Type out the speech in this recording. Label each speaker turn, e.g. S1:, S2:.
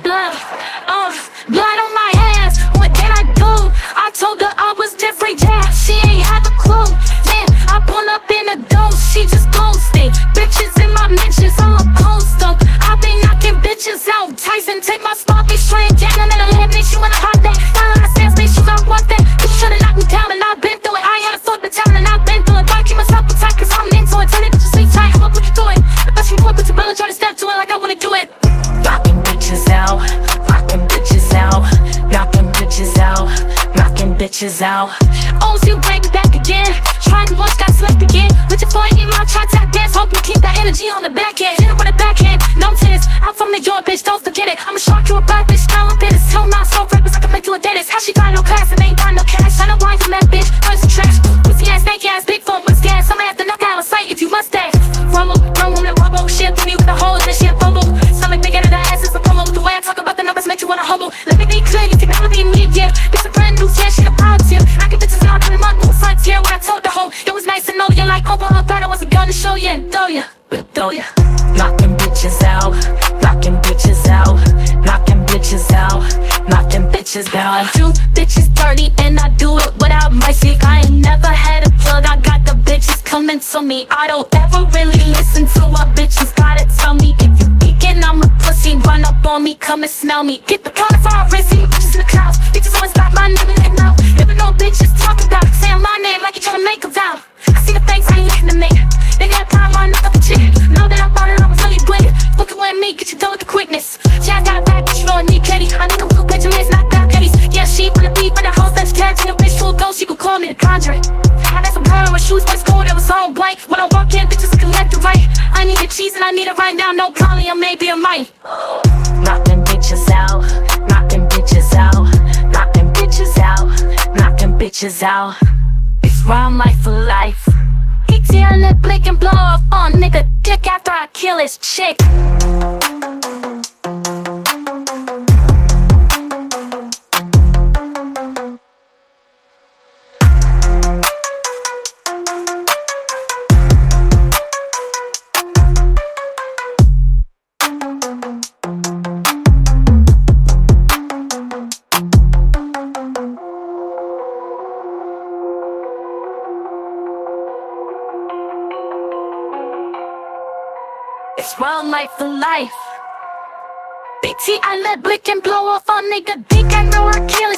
S1: blood, uh, blood on my hands. What did I do? I told her I was different, yeah. Bitches out, knocking bitches out, knocking bitches out, knocking bitches out. Oh, so you bring it back again. Trying to once got slipped again. With your foot in my try tap dance. Hope you keep that energy on the back end. Hit it with a backhand, no tense. I'm from the joint, bitch, don't forget it. I'ma shock you a back, bitch, now I'm finished. Tell my soul rappers I can make you a dentist. How she got no class and and throw you. We'll throw you. Knocking bitches out, knocking bitches out, knocking bitches out, knocking bitches out. I do bitches dirty and I do it without my seat. I ain't never had a plug, I got the bitches coming to me. I don't ever really listen to what bitches gotta tell me. If you peeking, I'm a pussy, run up on me, come and smell me. Get the color for a see bitches in the clouds. Bitches always got my name in their mouth. Never know bitches talk about saying my name like you tryna make a vow. I see the face, I ain't looking to make. I up the chick. Know that I thought it, I was really quick. Fucking with me, get you done with the quickness. I got a bitch, you don't need Katie. I need a blue Benjamins, not bad Betty's. Yeah, she wanna be for the house that's catching a bitch a ghost, she could call me the conjuring. I had some girl with shoes, but cold, it was all blank. When I walk in, bitches can left to right. I need a cheese and I need it right now, no probably or maybe I might. Knocking bitches out, knocking bitches out, knocking bitches out, knocking bitches out. It's round life for life. ATL let blink and blow off on nigga dick after I kill his chick. It's round life for life. BT, I let blick and blow off on nigga dick. I know I kill.